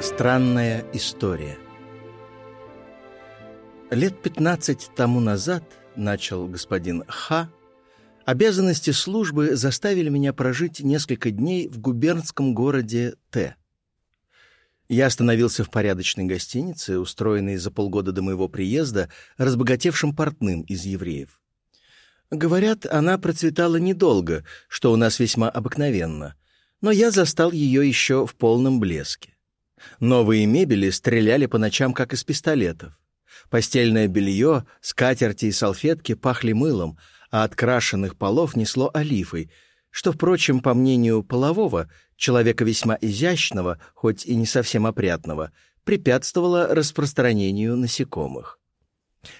Странная история Лет пятнадцать тому назад, начал господин Ха, обязанности службы заставили меня прожить несколько дней в губернском городе Т. Я остановился в порядочной гостинице, устроенной за полгода до моего приезда разбогатевшим портным из евреев. Говорят, она процветала недолго, что у нас весьма обыкновенно, но я застал ее еще в полном блеске. Новые мебели стреляли по ночам, как из пистолетов. Постельное белье, скатерти и салфетки пахли мылом, а от крашенных полов несло олифой, что, впрочем, по мнению полового, человека весьма изящного, хоть и не совсем опрятного, препятствовало распространению насекомых.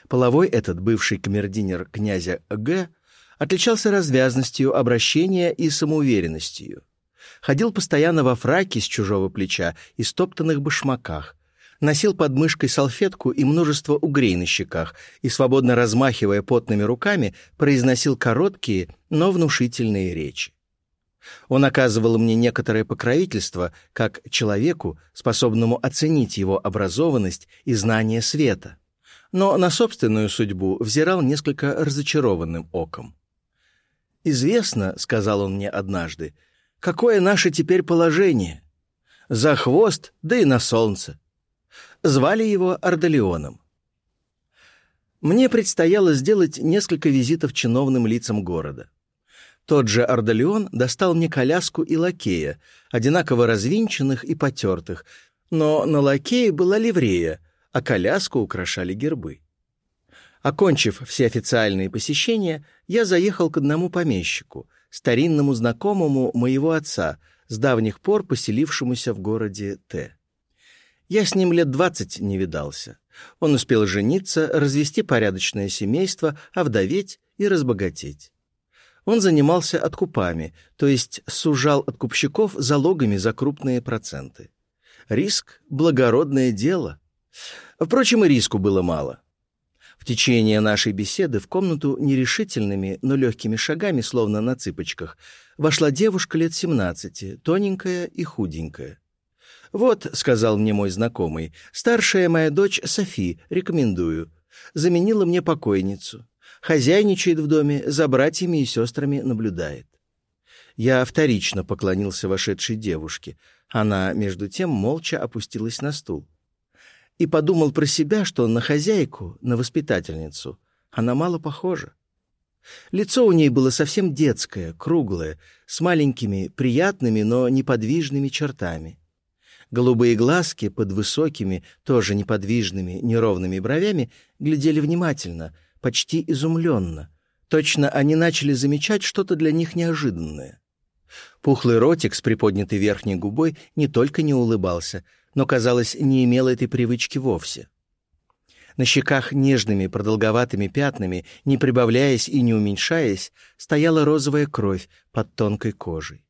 Половой этот, бывший камердинер князя Г., отличался развязностью обращения и самоуверенностью ходил постоянно во фраке с чужого плеча и стоптанных башмаках, носил под мышкой салфетку и множество угрей на щеках и, свободно размахивая потными руками, произносил короткие, но внушительные речи. Он оказывал мне некоторое покровительство как человеку, способному оценить его образованность и знание света, но на собственную судьбу взирал несколько разочарованным оком. «Известно, — сказал он мне однажды, Какое наше теперь положение? За хвост, да и на солнце. Звали его Ардалионом. Мне предстояло сделать несколько визитов чиновным лицам города. Тот же Ардалион достал мне коляску и лакея, одинаково развинченных и потертых, но на лакее была ливрея, а коляску украшали гербы. Окончив все официальные посещения, я заехал к одному помещику, старинному знакомому моего отца, с давних пор поселившемуся в городе Т. Я с ним лет двадцать не видался. Он успел жениться, развести порядочное семейство, овдоветь и разбогатеть. Он занимался откупами, то есть сужал откупщиков залогами за крупные проценты. Риск — благородное дело. Впрочем, и риску было мало. В течение нашей беседы в комнату нерешительными, но легкими шагами, словно на цыпочках, вошла девушка лет семнадцати, тоненькая и худенькая. «Вот», — сказал мне мой знакомый, — «старшая моя дочь Софи, рекомендую. Заменила мне покойницу. Хозяйничает в доме, за братьями и сестрами наблюдает». Я вторично поклонился вошедшей девушке. Она, между тем, молча опустилась на стул и подумал про себя, что на хозяйку, на воспитательницу, она мало похожа. Лицо у ней было совсем детское, круглое, с маленькими, приятными, но неподвижными чертами. Голубые глазки под высокими, тоже неподвижными, неровными бровями глядели внимательно, почти изумленно. Точно они начали замечать что-то для них неожиданное. Пухлый ротик с приподнятой верхней губой не только не улыбался, но, казалось, не имел этой привычки вовсе. На щеках нежными продолговатыми пятнами, не прибавляясь и не уменьшаясь, стояла розовая кровь под тонкой кожей.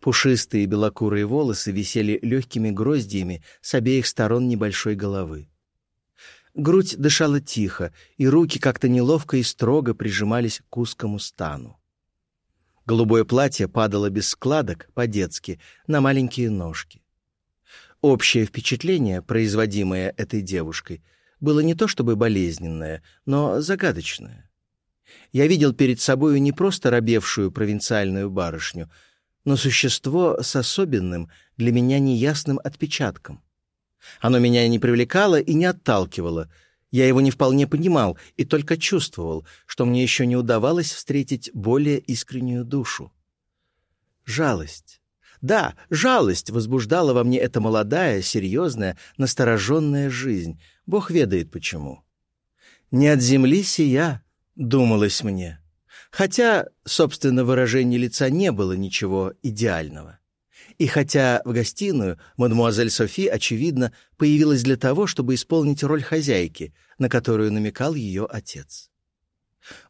Пушистые белокурые волосы висели легкими гроздьями с обеих сторон небольшой головы. Грудь дышала тихо, и руки как-то неловко и строго прижимались к узкому стану. Голубое платье падало без складок, по-детски, на маленькие ножки. Общее впечатление, производимое этой девушкой, было не то чтобы болезненное, но загадочное. Я видел перед собою не просто робевшую провинциальную барышню, но существо с особенным, для меня неясным отпечатком. Оно меня не привлекало и не отталкивало. Я его не вполне понимал и только чувствовал, что мне еще не удавалось встретить более искреннюю душу. Жалость. Да, жалость возбуждала во мне эта молодая, серьезная, настороженная жизнь. Бог ведает почему. «Не от земли сия», — думалось мне. Хотя, собственно, выражение лица не было ничего идеального. И хотя в гостиную мадемуазель Софи, очевидно, появилась для того, чтобы исполнить роль хозяйки, на которую намекал ее отец.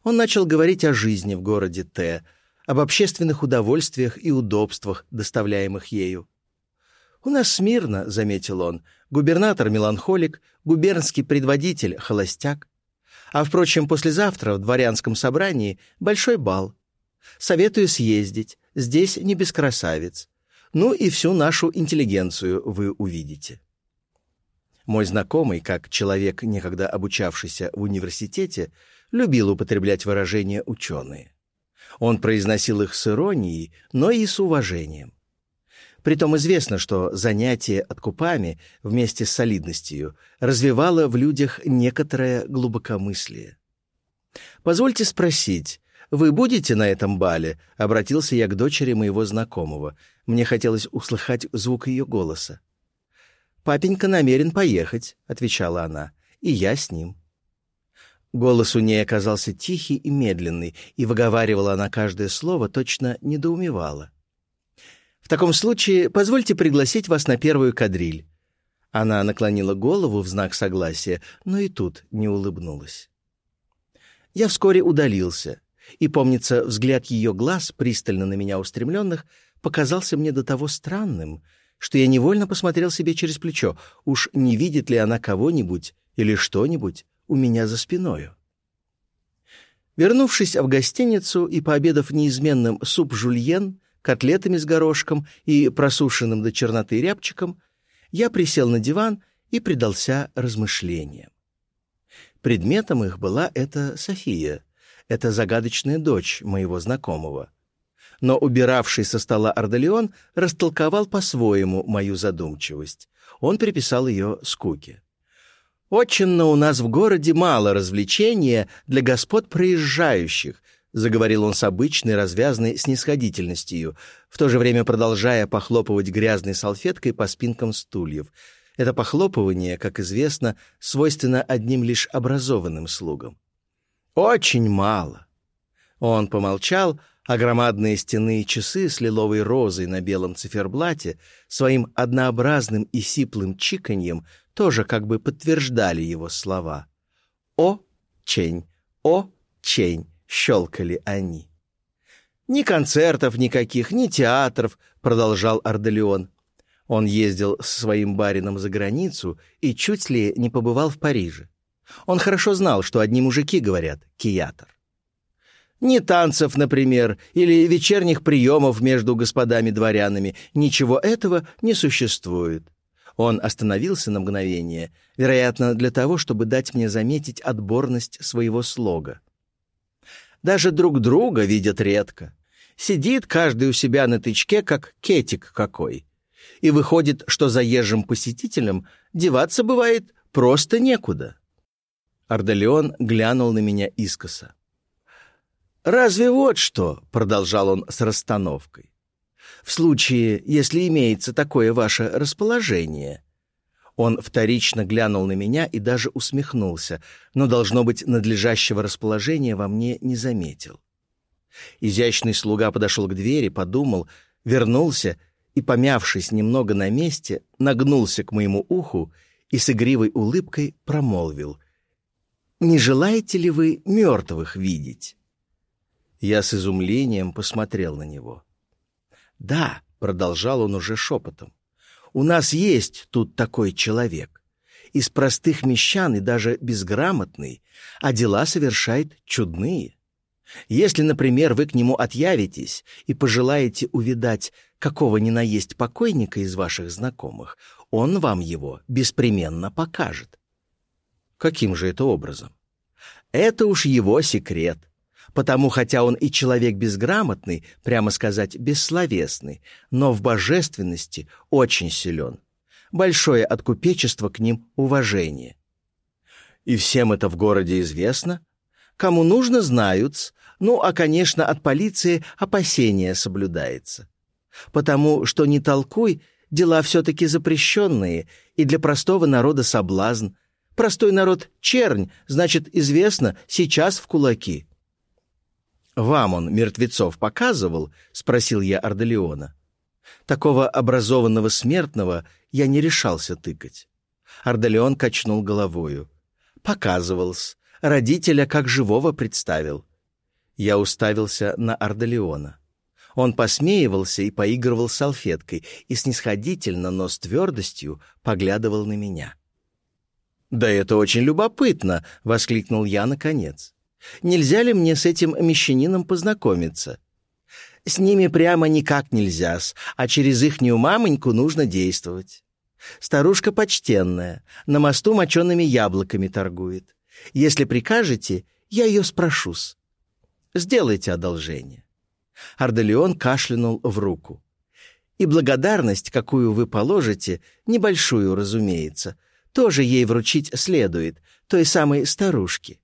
Он начал говорить о жизни в городе Т, об общественных удовольствиях и удобствах, доставляемых ею. «У нас смирно», — заметил он, — «губернатор — меланхолик, губернский предводитель — холостяк. А, впрочем, послезавтра в дворянском собрании большой бал. Советую съездить, здесь не без красавиц. Ну и всю нашу интеллигенцию вы увидите. Мой знакомый, как человек, некогда обучавшийся в университете, любил употреблять выражения «ученые». Он произносил их с иронией, но и с уважением. Притом известно, что занятие откупами вместе с солидностью развивало в людях некоторое глубокомыслие. «Позвольте спросить, вы будете на этом бале?» — обратился я к дочери моего знакомого. Мне хотелось услыхать звук ее голоса. «Папенька намерен поехать», — отвечала она, — «и я с ним». Голос у ней оказался тихий и медленный, и выговаривала она каждое слово, точно недоумевала. «В таком случае позвольте пригласить вас на первую кадриль». Она наклонила голову в знак согласия, но и тут не улыбнулась. Я вскоре удалился, и, помнится, взгляд ее глаз, пристально на меня устремленных, показался мне до того странным, что я невольно посмотрел себе через плечо, уж не видит ли она кого-нибудь или что-нибудь у меня за спиною. Вернувшись в гостиницу и пообедав неизменным суп-жульен, котлетами с горошком и просушенным до черноты рябчиком, я присел на диван и предался размышлениям. Предметом их была эта София, эта загадочная дочь моего знакомого. Но убиравший со стола Ардалион растолковал по-своему мою задумчивость. Он приписал ее скуке. «Отчинно у нас в городе мало развлечения для господ проезжающих», заговорил он с обычной развязной снисходительностью, в то же время продолжая похлопывать грязной салфеткой по спинкам стульев. Это похлопывание, как известно, свойственно одним лишь образованным слугам. «Очень мало». Он помолчал, а громадные и часы с лиловой розой на белом циферблате своим однообразным и сиплым чиканьем тоже как бы подтверждали его слова. «О, чень! О, чень!» — щелкали они. «Ни концертов никаких, ни театров», — продолжал Арделеон. Он ездил с своим барином за границу и чуть ли не побывал в Париже. Он хорошо знал, что одни мужики говорят «киятр». Ни танцев, например, или вечерних приемов между господами-дворянами, ничего этого не существует. Он остановился на мгновение, вероятно, для того, чтобы дать мне заметить отборность своего слога. Даже друг друга видят редко. Сидит каждый у себя на тычке, как кетик какой. И выходит, что заезжим посетителям деваться бывает просто некуда. Ардалион глянул на меня искоса. «Разве вот что?» — продолжал он с расстановкой в случае, если имеется такое ваше расположение». Он вторично глянул на меня и даже усмехнулся, но, должно быть, надлежащего расположения во мне не заметил. Изящный слуга подошел к двери, подумал, вернулся и, помявшись немного на месте, нагнулся к моему уху и с игривой улыбкой промолвил. «Не желаете ли вы мертвых видеть?» Я с изумлением посмотрел на него. «Да», — продолжал он уже шепотом, — «у нас есть тут такой человек. Из простых мещан и даже безграмотный, а дела совершает чудные. Если, например, вы к нему отъявитесь и пожелаете увидать какого ни на есть покойника из ваших знакомых, он вам его беспременно покажет. Каким же это образом? Это уж его секрет потому хотя он и человек безграмотный, прямо сказать, бессловесный, но в божественности очень силен. Большое от купечества к ним уважение. И всем это в городе известно. Кому нужно, знают, ну, а, конечно, от полиции опасения соблюдается. Потому что не толкуй, дела все-таки запрещенные, и для простого народа соблазн. Простой народ — чернь, значит, известно, сейчас в кулаки — «Вам он мертвецов показывал?» — спросил я Арделеона. Такого образованного смертного я не решался тыкать. Арделеон качнул головою. «Показывал-с. Родителя как живого представил». Я уставился на Арделеона. Он посмеивался и поигрывал салфеткой и снисходительно, но с твердостью поглядывал на меня. «Да это очень любопытно!» — воскликнул я наконец. «Нельзя ли мне с этим мещанином познакомиться?» «С ними прямо никак нельзя, а через ихнюю мамоньку нужно действовать. Старушка почтенная, на мосту мочеными яблоками торгует. Если прикажете, я ее спрошусь. Сделайте одолжение». Ардалион кашлянул в руку. «И благодарность, какую вы положите, небольшую, разумеется, тоже ей вручить следует, той самой старушке.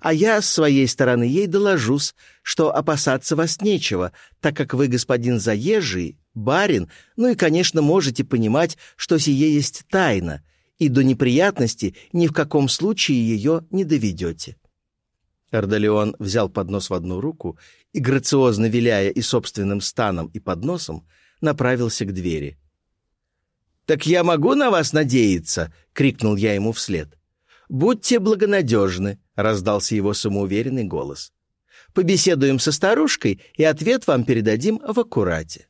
А я, с своей стороны, ей доложусь, что опасаться вас нечего, так как вы господин заезжий, барин, ну и, конечно, можете понимать, что сие есть тайна, и до неприятности ни в каком случае ее не доведете». Эрдолеон взял поднос в одну руку и, грациозно виляя и собственным станом, и подносом, направился к двери. «Так я могу на вас надеяться?» — крикнул я ему вслед. «Будьте благонадежны», — раздался его самоуверенный голос. «Побеседуем со старушкой, и ответ вам передадим в аккурате».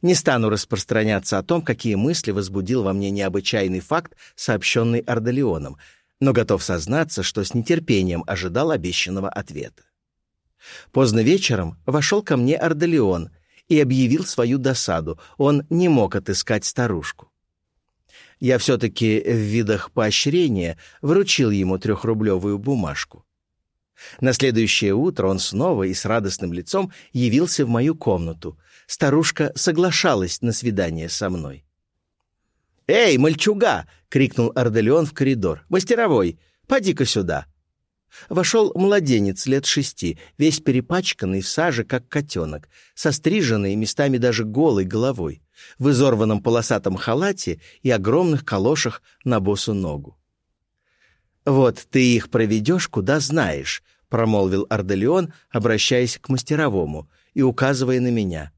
Не стану распространяться о том, какие мысли возбудил во мне необычайный факт, сообщенный Ардалионом, но готов сознаться, что с нетерпением ожидал обещанного ответа. Поздно вечером вошел ко мне Ардалион и объявил свою досаду. Он не мог отыскать старушку. Я все-таки в видах поощрения вручил ему трехрублевую бумажку. На следующее утро он снова и с радостным лицом явился в мою комнату, старушка соглашалась на свидание со мной. «Эй, мальчуга!» — крикнул Арделеон в коридор. «Мастеровой, поди-ка сюда!» Вошел младенец лет шести, весь перепачканный в саже, как котенок, со стриженной, местами даже голой головой, в изорванном полосатом халате и огромных калошах на босу ногу. «Вот ты их проведешь, куда знаешь», — промолвил Арделеон, обращаясь к мастеровому и указывая на меня.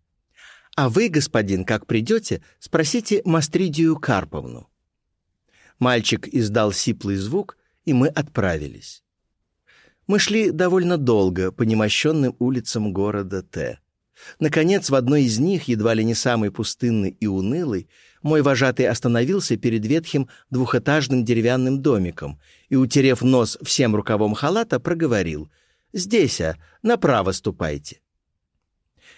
А вы, господин, как придете, спросите Мастридию Карповну». Мальчик издал сиплый звук, и мы отправились. Мы шли довольно долго по немощенным улицам города Т. Наконец, в одной из них, едва ли не самой пустынной и унылой, мой вожатый остановился перед ветхим двухэтажным деревянным домиком и, утерев нос всем рукавом халата, проговорил «Здесь, а, направо ступайте».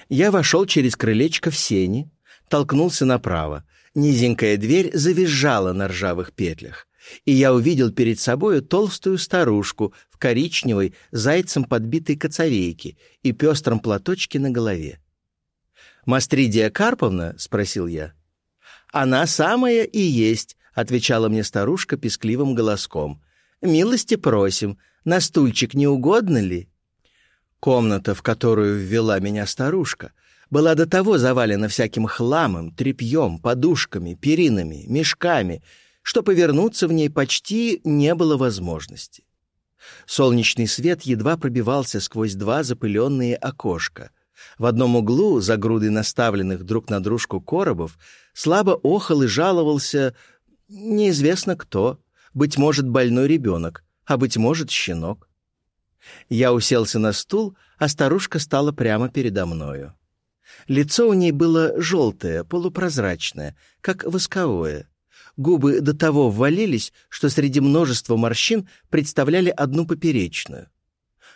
Я вошел через крылечко в сени, толкнулся направо. Низенькая дверь завизжала на ржавых петлях, и я увидел перед собою толстую старушку в коричневой, зайцем подбитой коцовейке и пестром платочке на голове. «Мастридия Карповна?» — спросил я. «Она самая и есть», — отвечала мне старушка пескливым голоском. «Милости просим, на стульчик не угодно ли?» Комната, в которую ввела меня старушка, была до того завалена всяким хламом, тряпьем, подушками, перинами, мешками, что повернуться в ней почти не было возможности. Солнечный свет едва пробивался сквозь два запыленные окошка. В одном углу, за грудой наставленных друг на дружку коробов, слабо охал и жаловался неизвестно кто, быть может, больной ребенок, а быть может, щенок. Я уселся на стул, а старушка стала прямо передо мною. Лицо у ней было желтое, полупрозрачное, как восковое. Губы до того ввалились, что среди множества морщин представляли одну поперечную.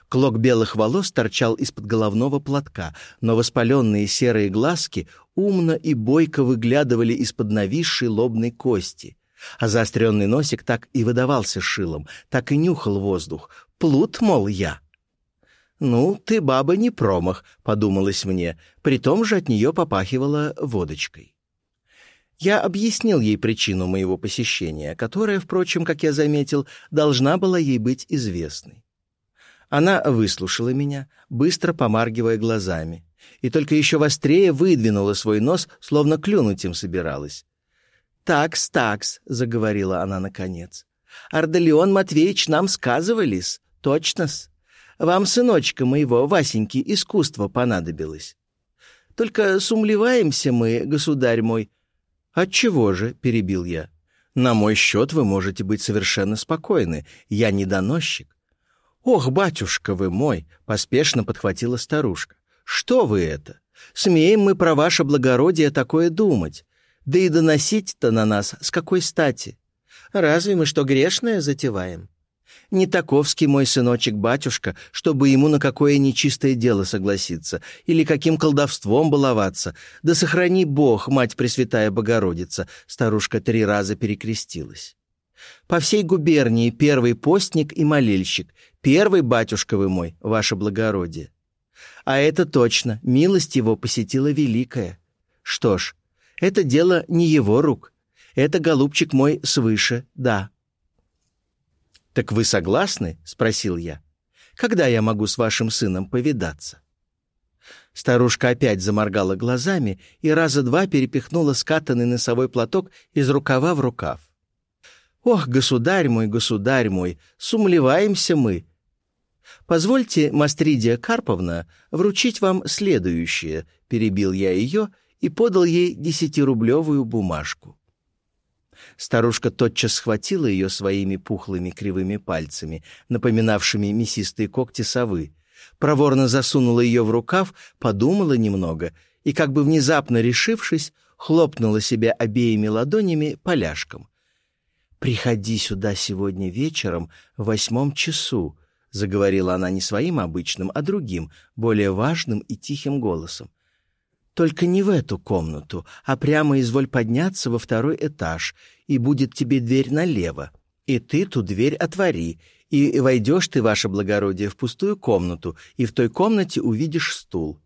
Клок белых волос торчал из-под головного платка, но воспаленные серые глазки умно и бойко выглядывали из-под нависшей лобной кости, а заостренный носик так и выдавался шилом, так и нюхал воздух, Плут, мол, я. «Ну, ты, баба, не промах», — подумалось мне, при том же от нее попахивала водочкой. Я объяснил ей причину моего посещения, которая, впрочем, как я заметил, должна была ей быть известной. Она выслушала меня, быстро помаргивая глазами, и только еще вострее выдвинула свой нос, словно клюнуть им собиралась. «Такс, такс», — заговорила она наконец. «Ардалион Матвеевич нам сказывались, Точно-с. Вам, сыночка моего, Васеньки, искусство понадобилось. Только сумлеваемся мы, государь мой. Отчего же, — перебил я. На мой счет вы можете быть совершенно спокойны. Я не доносчик. Ох, батюшка вы мой, — поспешно подхватила старушка. Что вы это? Смеем мы про ваше благородие такое думать. Да и доносить-то на нас с какой стати? Разве мы что грешное затеваем? Не таковский мой сыночек-батюшка, чтобы ему на какое нечистое дело согласиться или каким колдовством баловаться. Да сохрани Бог, Мать Пресвятая Богородица!» Старушка три раза перекрестилась. «По всей губернии первый постник и молельщик, первый батюшка вы мой, ваше благородие. А это точно, милость его посетила великая. Что ж, это дело не его рук. Это, голубчик мой, свыше, да». «Так вы согласны?» — спросил я. «Когда я могу с вашим сыном повидаться?» Старушка опять заморгала глазами и раза два перепихнула скатанный носовой платок из рукава в рукав. «Ох, государь мой, государь мой, сумлеваемся мы!» «Позвольте, Мастридия Карповна, вручить вам следующее», — перебил я ее и подал ей десятирублевую бумажку. Старушка тотчас схватила ее своими пухлыми кривыми пальцами, напоминавшими мясистые когти совы, проворно засунула ее в рукав, подумала немного и, как бы внезапно решившись, хлопнула себя обеими ладонями поляшком. «Приходи сюда сегодня вечером в восьмом часу», — заговорила она не своим обычным, а другим, более важным и тихим голосом. Только не в эту комнату, а прямо изволь подняться во второй этаж, и будет тебе дверь налево. И ты ту дверь отвори, и войдешь ты, ваше благородие, в пустую комнату, и в той комнате увидишь стул.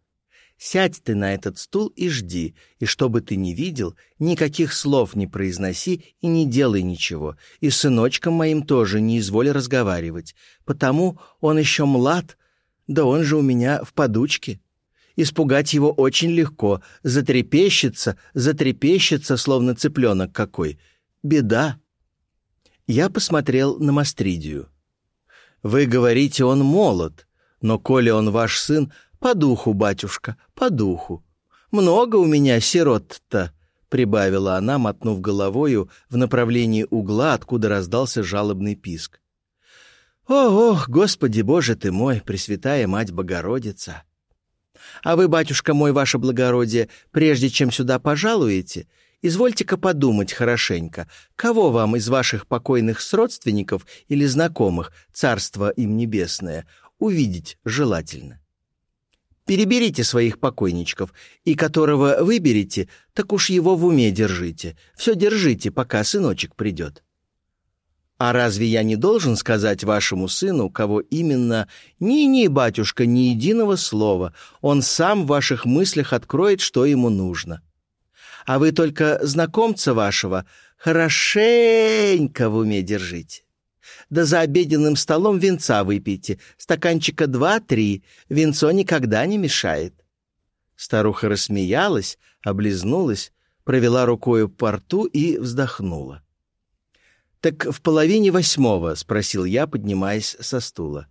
Сядь ты на этот стул и жди, и что бы ты ни видел, никаких слов не произноси и не делай ничего, и с сыночком моим тоже не изволь разговаривать, потому он еще млад, да он же у меня в подучке». Испугать его очень легко. Затрепещется, затрепещется, словно цыпленок какой. Беда. Я посмотрел на Мастридию. Вы говорите, он молод, но коли он ваш сын, по духу, батюшка, по духу. Много у меня сирот-то, прибавила она, мотнув головою в направлении угла, откуда раздался жалобный писк. «О, ох, Господи Боже ты мой, Пресвятая Мать Богородица!» А вы, батюшка мой, ваше благородие, прежде чем сюда пожалуете, извольте-ка подумать хорошенько, кого вам из ваших покойных сродственников или знакомых, царство им небесное, увидеть желательно. Переберите своих покойничков, и которого выберете, так уж его в уме держите. Все держите, пока сыночек придет. А разве я не должен сказать вашему сыну, кого именно? Ни-ни, батюшка, ни единого слова. Он сам в ваших мыслях откроет, что ему нужно. А вы только знакомца вашего хорошенько в уме держите. Да за обеденным столом венца выпейте, стаканчика два-три, венцо никогда не мешает. Старуха рассмеялась, облизнулась, провела рукою по рту и вздохнула. «Так в половине восьмого?» — спросил я, поднимаясь со стула.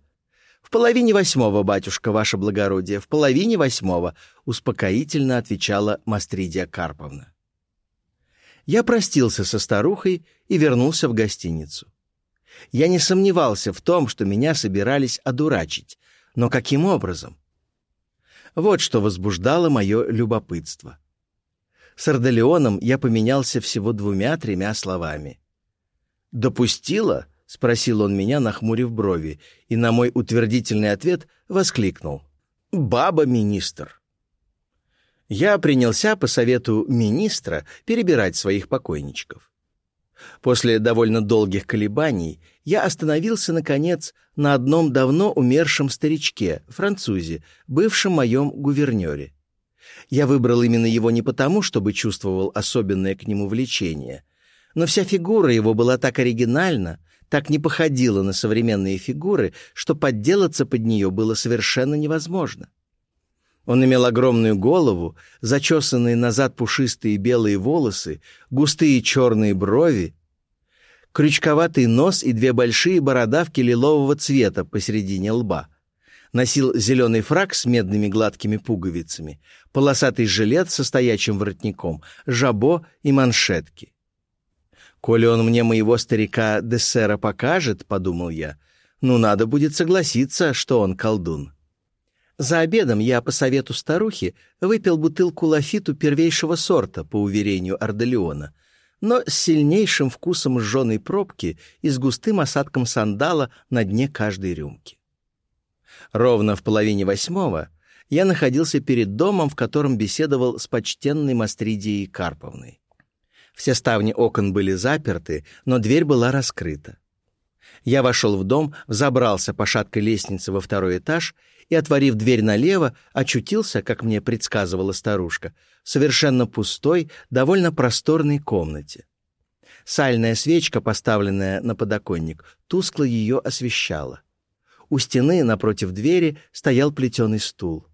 «В половине восьмого, батюшка, ваше благородие, в половине восьмого», — успокоительно отвечала Мастридия Карповна. Я простился со старухой и вернулся в гостиницу. Я не сомневался в том, что меня собирались одурачить, но каким образом? Вот что возбуждало мое любопытство. С Ордолеоном я поменялся всего двумя-тремя словами — «Допустила?» — спросил он меня, нахмурив брови, и на мой утвердительный ответ воскликнул. «Баба-министр!» Я принялся по совету министра перебирать своих покойничков. После довольно долгих колебаний я остановился, наконец, на одном давно умершем старичке, французе, бывшем моем гувернере. Я выбрал именно его не потому, чтобы чувствовал особенное к нему влечение — но вся фигура его была так оригинальна, так не походила на современные фигуры, что подделаться под нее было совершенно невозможно. Он имел огромную голову, зачесанные назад пушистые белые волосы, густые черные брови, крючковатый нос и две большие бородавки лилового цвета посередине лба. Носил зеленый фрак с медными гладкими пуговицами, полосатый жилет со стоячим воротником, жабо и маншетки. «Коли он мне моего старика Дессера покажет, — подумал я, — ну, надо будет согласиться, что он колдун». За обедом я, по совету старухи, выпил бутылку лафиту первейшего сорта, по уверению Ордолеона. но с сильнейшим вкусом сжженной пробки и с густым осадком сандала на дне каждой рюмки. Ровно в половине восьмого я находился перед домом, в котором беседовал с почтенной Мастридией Карповной. Все ставни окон были заперты, но дверь была раскрыта. Я вошел в дом, взобрался по шаткой лестнице во второй этаж и, отворив дверь налево, очутился, как мне предсказывала старушка, в совершенно пустой, довольно просторной комнате. Сальная свечка, поставленная на подоконник, тускло ее освещала. У стены, напротив двери, стоял плетеный стул.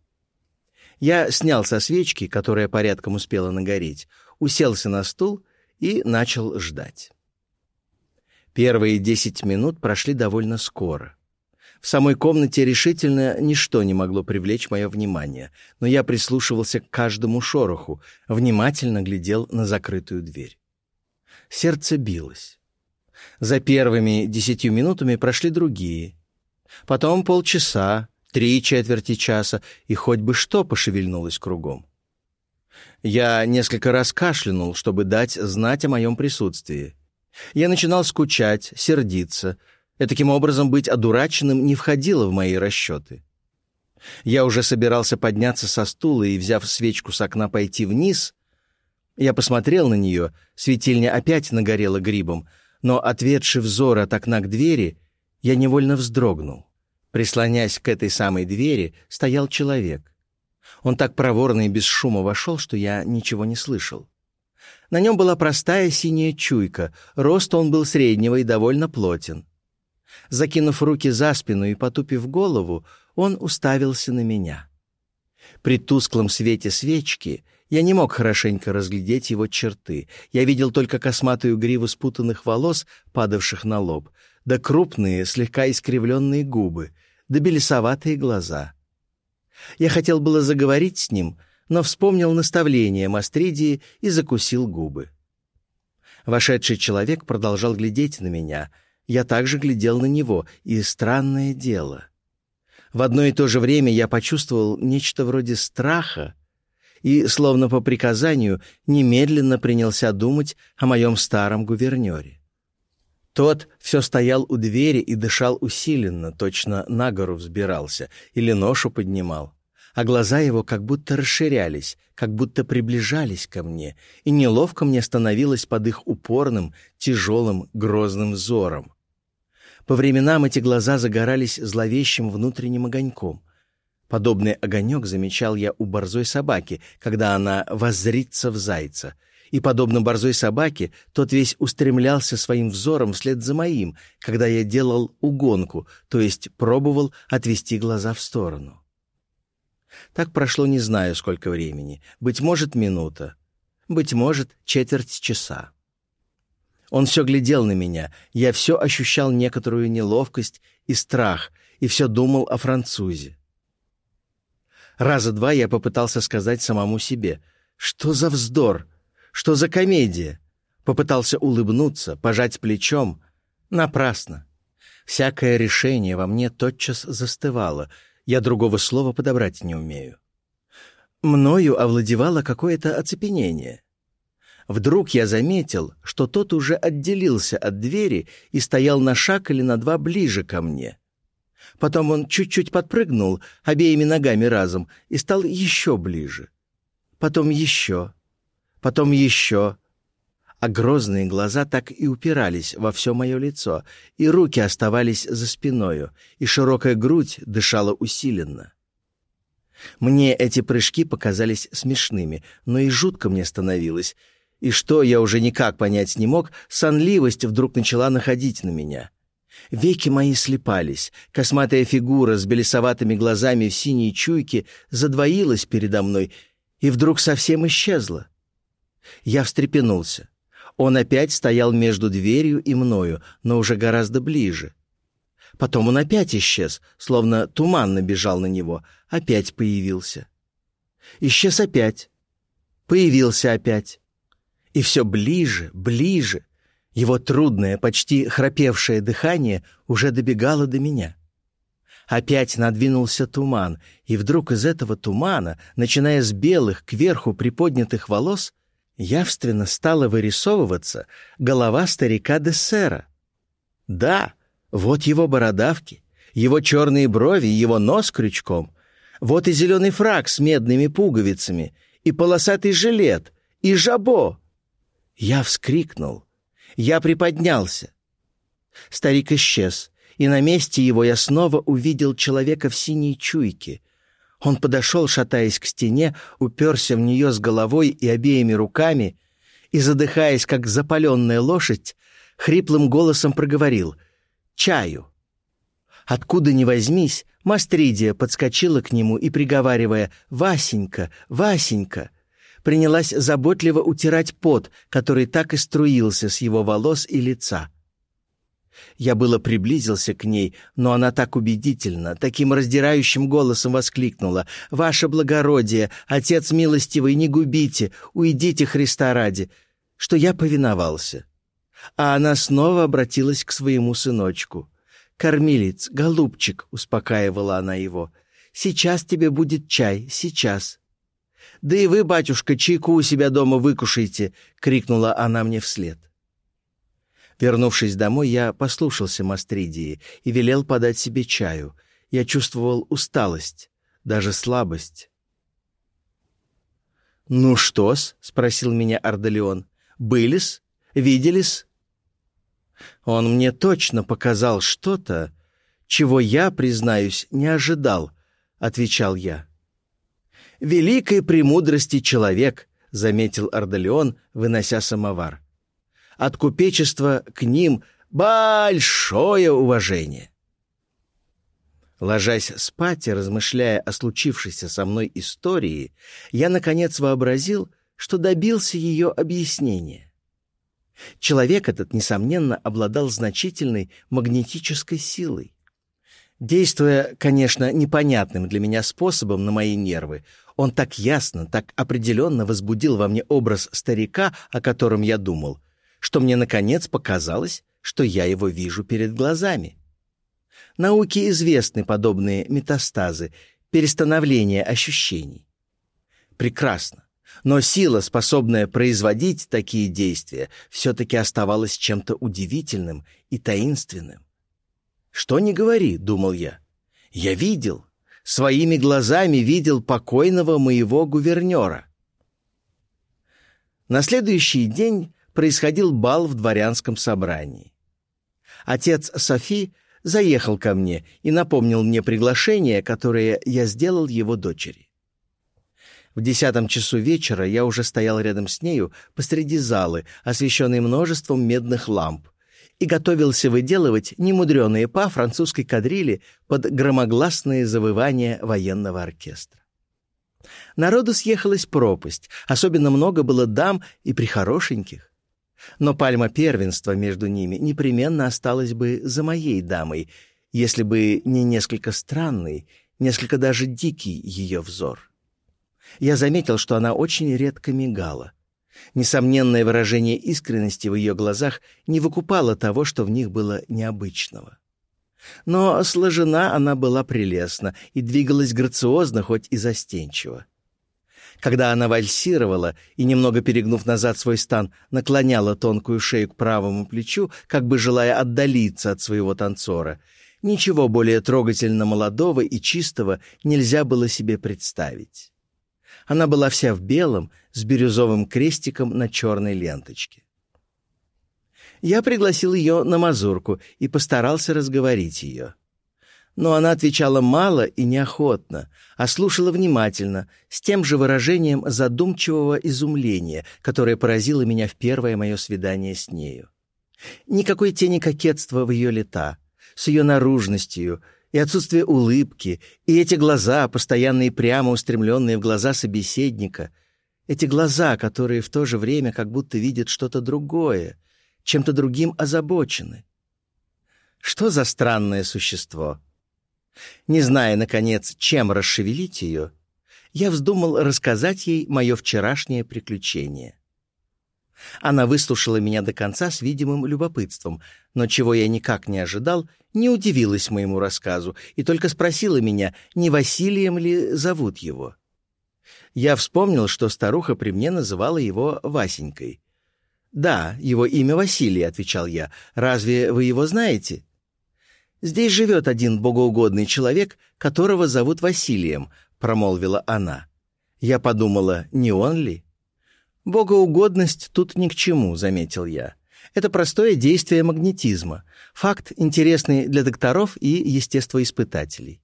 Я снял со свечки, которая порядком успела нагореть, уселся на стул и начал ждать. Первые десять минут прошли довольно скоро. В самой комнате решительно ничто не могло привлечь мое внимание, но я прислушивался к каждому шороху, внимательно глядел на закрытую дверь. Сердце билось. За первыми десятью минутами прошли другие. Потом полчаса, три четверти часа, и хоть бы что пошевельнулось кругом. Я несколько раз кашлянул, чтобы дать знать о моем присутствии. Я начинал скучать, сердиться — и таким образом быть одураченным не входило в мои расчеты. Я уже собирался подняться со стула и, взяв свечку с окна, пойти вниз. Я посмотрел на нее, светильня опять нагорела грибом, но, отведший взор от окна к двери, я невольно вздрогнул. Прислонясь к этой самой двери, стоял человек. Он так проворно и без шума вошел, что я ничего не слышал. На нем была простая синяя чуйка, рост он был среднего и довольно плотен. Закинув руки за спину и потупив голову, он уставился на меня. При тусклом свете свечки я не мог хорошенько разглядеть его черты. Я видел только косматую гриву спутанных волос, падавших на лоб, да крупные, слегка искривленные губы, да белесоватые глаза. Я хотел было заговорить с ним, но вспомнил наставление Мастридии и закусил губы. Вошедший человек продолжал глядеть на меня — я также глядел на него, и странное дело. В одно и то же время я почувствовал нечто вроде страха и, словно по приказанию, немедленно принялся думать о моем старом гувернере. Тот все стоял у двери и дышал усиленно, точно на гору взбирался или ношу поднимал, а глаза его как будто расширялись, как будто приближались ко мне, и неловко мне становилось под их упорным, тяжелым, грозным взором. По временам эти глаза загорались зловещим внутренним огоньком. Подобный огонек замечал я у борзой собаки, когда она воззрится в зайца. И, подобно борзой собаке, тот весь устремлялся своим взором вслед за моим, когда я делал угонку, то есть пробовал отвести глаза в сторону. Так прошло не знаю сколько времени, быть может, минута, быть может, четверть часа. Он все глядел на меня, я все ощущал некоторую неловкость и страх, и все думал о французе. Раза два я попытался сказать самому себе, что за вздор, что за комедия. Попытался улыбнуться, пожать плечом. Напрасно. Всякое решение во мне тотчас застывало, я другого слова подобрать не умею. Мною овладевало какое-то оцепенение. Вдруг я заметил, что тот уже отделился от двери и стоял на шаг или на два ближе ко мне. Потом он чуть-чуть подпрыгнул обеими ногами разом и стал еще ближе. Потом еще. Потом еще. А грозные глаза так и упирались во все мое лицо, и руки оставались за спиною, и широкая грудь дышала усиленно. Мне эти прыжки показались смешными, но и жутко мне становилось, и что, я уже никак понять не мог, сонливость вдруг начала находить на меня. Веки мои слепались, косматая фигура с белесоватыми глазами в синей чуйке задвоилась передо мной и вдруг совсем исчезла. Я встрепенулся. Он опять стоял между дверью и мною, но уже гораздо ближе. Потом он опять исчез, словно туман набежал на него, опять появился. Исчез опять. Появился опять. И все ближе, ближе. Его трудное, почти храпевшее дыхание уже добегало до меня. Опять надвинулся туман, и вдруг из этого тумана, начиная с белых кверху приподнятых волос, Явственно стала вырисовываться голова старика Дессера. Да, вот его бородавки, его черные брови, его нос крючком. Вот и зеленый фраг с медными пуговицами, и полосатый жилет, и жабо. Я вскрикнул. Я приподнялся. Старик исчез, и на месте его я снова увидел человека в синей чуйке. Он подошел, шатаясь к стене, уперся в нее с головой и обеими руками, и, задыхаясь, как запаленная лошадь, хриплым голосом проговорил «Чаю». Откуда ни возьмись, Мастридия подскочила к нему и, приговаривая «Васенька, Васенька», принялась заботливо утирать пот, который так и струился с его волос и лица. Я было приблизился к ней, но она так убедительно, таким раздирающим голосом воскликнула «Ваше благородие, Отец милостивый, не губите, уйдите Христа ради», что я повиновался. А она снова обратилась к своему сыночку. «Кормилец, голубчик», — успокаивала она его, — «сейчас тебе будет чай, сейчас». «Да и вы, батюшка, чайку у себя дома выкушайте», — крикнула она мне вслед. Вернувшись домой, я послушался Мастридии и велел подать себе чаю. Я чувствовал усталость, даже слабость. «Ну что-с?» — спросил меня Ардалион. «Были-с? Видели-с?» Он мне точно показал что-то, чего я, признаюсь, не ожидал, — отвечал я. «Великой премудрости человек», — заметил Ардалион, вынося самовар. «От купечества к ним большое уважение». Ложась спать и размышляя о случившейся со мной истории, я, наконец, вообразил, что добился ее объяснения. Человек этот, несомненно, обладал значительной магнетической силой. Действуя, конечно, непонятным для меня способом на мои нервы, он так ясно, так определенно возбудил во мне образ старика, о котором я думал, что мне, наконец, показалось, что я его вижу перед глазами. Науке известны подобные метастазы, перестановления ощущений. Прекрасно. Но сила, способная производить такие действия, все-таки оставалась чем-то удивительным и таинственным. «Что не говори», — думал я. «Я видел, своими глазами видел покойного моего гувернера». На следующий день происходил бал в дворянском собрании. Отец Софи заехал ко мне и напомнил мне приглашение, которое я сделал его дочери. В десятом часу вечера я уже стоял рядом с нею посреди залы, освещенной множеством медных ламп, и готовился выделывать немудреные па французской кадрили под громогласные завывания военного оркестра. Народу съехалась пропасть, особенно много было дам и прихорошеньких. Но пальма первенства между ними непременно осталась бы за моей дамой, если бы не несколько странный, несколько даже дикий ее взор. Я заметил, что она очень редко мигала. Несомненное выражение искренности в ее глазах не выкупало того, что в них было необычного. Но сложена она была прелестно и двигалась грациозно, хоть и застенчиво. Когда она вальсировала и, немного перегнув назад свой стан, наклоняла тонкую шею к правому плечу, как бы желая отдалиться от своего танцора, ничего более трогательно молодого и чистого нельзя было себе представить. Она была вся в белом, с бирюзовым крестиком на черной ленточке. Я пригласил ее на мазурку и постарался разговорить ее. Но она отвечала мало и неохотно, а слушала внимательно, с тем же выражением задумчивого изумления, которое поразило меня в первое мое свидание с нею. Никакой тени кокетства в ее лета, с ее наружностью, и отсутствие улыбки, и эти глаза, постоянно и прямо устремленные в глаза собеседника, эти глаза, которые в то же время как будто видят что-то другое, чем-то другим озабочены. Что за странное существо? Не зная, наконец, чем расшевелить ее, я вздумал рассказать ей мое вчерашнее приключение. Она выслушала меня до конца с видимым любопытством, но чего я никак не ожидал, не удивилась моему рассказу и только спросила меня, не Василием ли зовут его. Я вспомнил, что старуха при мне называла его Васенькой. «Да, его имя Василий», — отвечал я. «Разве вы его знаете?» «Здесь живет один богоугодный человек, которого зовут Василием», — промолвила она. Я подумала, не он ли? «Богоугодность тут ни к чему», — заметил я. «Это простое действие магнетизма, факт, интересный для докторов и естествоиспытателей».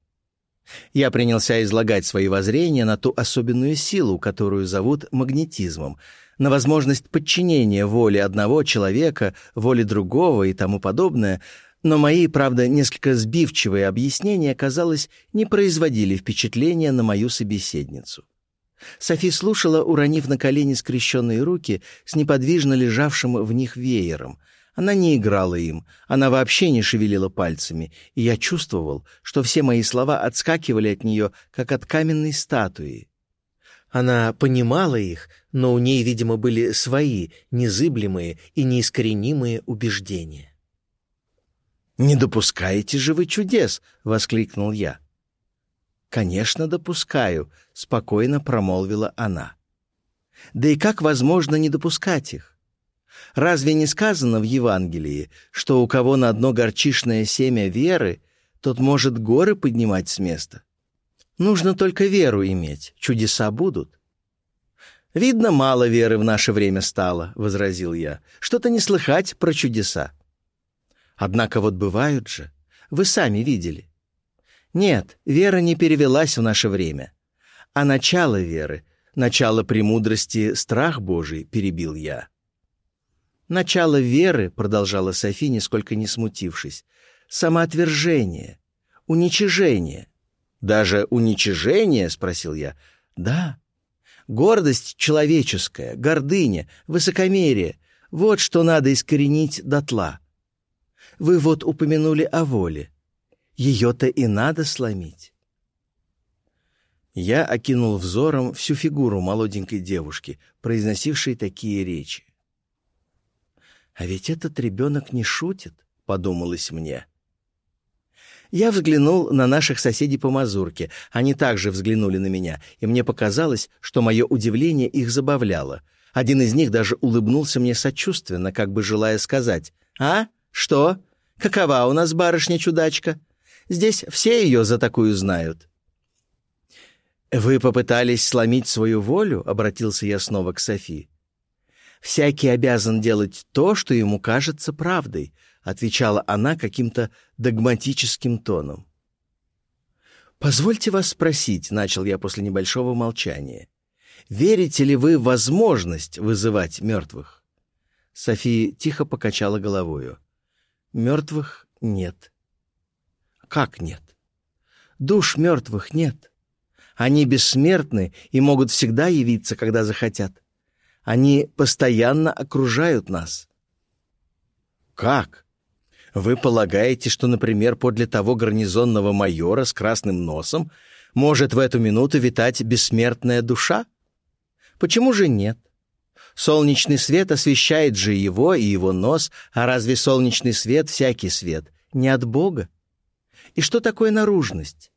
Я принялся излагать свои воззрения на ту особенную силу, которую зовут магнетизмом, на возможность подчинения воли одного человека, воли другого и тому подобное, но мои, правда, несколько сбивчивые объяснения, казалось, не производили впечатления на мою собеседницу. Софи слушала, уронив на колени скрещенные руки с неподвижно лежавшим в них веером. Она не играла им, она вообще не шевелила пальцами, и я чувствовал, что все мои слова отскакивали от нее, как от каменной статуи. Она понимала их, но у ней, видимо, были свои, незыблемые и неискоренимые убеждения. «Не допускаете же вы чудес!» — воскликнул я. «Конечно, допускаю», — спокойно промолвила она. «Да и как возможно не допускать их? Разве не сказано в Евангелии, что у кого на одно горчишное семя веры, тот может горы поднимать с места? Нужно только веру иметь, чудеса будут». «Видно, мало веры в наше время стало», — возразил я. «Что-то не слыхать про чудеса». «Однако вот бывают же. Вы сами видели. Нет, вера не перевелась в наше время. А начало веры, начало премудрости — страх Божий, перебил я. Начало веры, продолжала Софи, нисколько не смутившись, самоотвержение, уничижение. Даже уничижение, спросил я. Да. Гордость человеческая, гордыня, высокомерие — вот что надо искоренить дотла. Вы вот упомянули о воле. Ее-то и надо сломить. Я окинул взором всю фигуру молоденькой девушки, произносившей такие речи. «А ведь этот ребенок не шутит», — подумалось мне. Я взглянул на наших соседей по мазурке. Они также взглянули на меня, и мне показалось, что мое удивление их забавляло. Один из них даже улыбнулся мне сочувственно, как бы желая сказать, «А? Что? Какова у нас барышня-чудачка? Здесь все ее за такую знают». «Вы попытались сломить свою волю?» — обратился я снова к Софи. «Всякий обязан делать то, что ему кажется правдой», — отвечала она каким-то догматическим тоном. «Позвольте вас спросить», — начал я после небольшого молчания, «верите ли вы в возможность вызывать мертвых?» София тихо покачала головою. «Мертвых нет». Как нет? Душ мертвых нет. Они бессмертны и могут всегда явиться, когда захотят. Они постоянно окружают нас. Как? Вы полагаете, что, например, подле того гарнизонного майора с красным носом может в эту минуту витать бессмертная душа? Почему же нет? Солнечный свет освещает же его и его нос, а разве солнечный свет всякий свет не от Бога? И что такое наружность?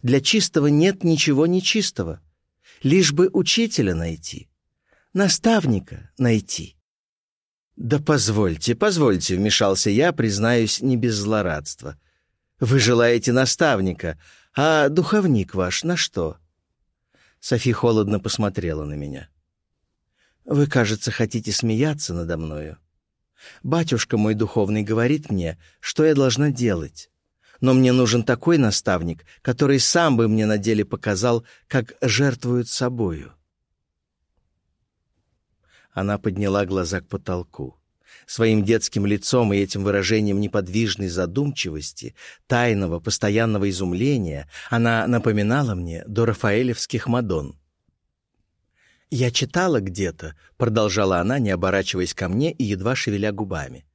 Для чистого нет ничего нечистого. Лишь бы учителя найти, наставника найти. «Да позвольте, позвольте», — вмешался я, признаюсь, не без злорадства. «Вы желаете наставника, а духовник ваш на что?» Софи холодно посмотрела на меня. «Вы, кажется, хотите смеяться надо мною. Батюшка мой духовный говорит мне, что я должна делать но мне нужен такой наставник, который сам бы мне на деле показал, как жертвуют собою. Она подняла глаза к потолку. Своим детским лицом и этим выражением неподвижной задумчивости, тайного, постоянного изумления она напоминала мне до рафаэлевских Мадон. «Я читала где-то», — продолжала она, не оборачиваясь ко мне и едва шевеля губами,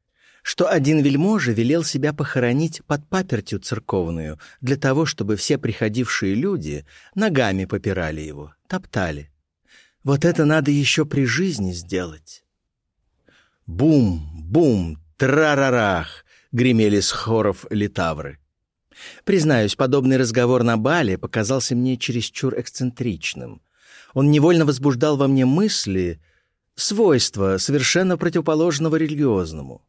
что один вельможа велел себя похоронить под папертью церковную для того, чтобы все приходившие люди ногами попирали его, топтали. Вот это надо еще при жизни сделать. Бум, бум, трарарах, гремели с хоров литавры. Признаюсь, подобный разговор на бале показался мне чересчур эксцентричным. Он невольно возбуждал во мне мысли, свойства, совершенно противоположного религиозному.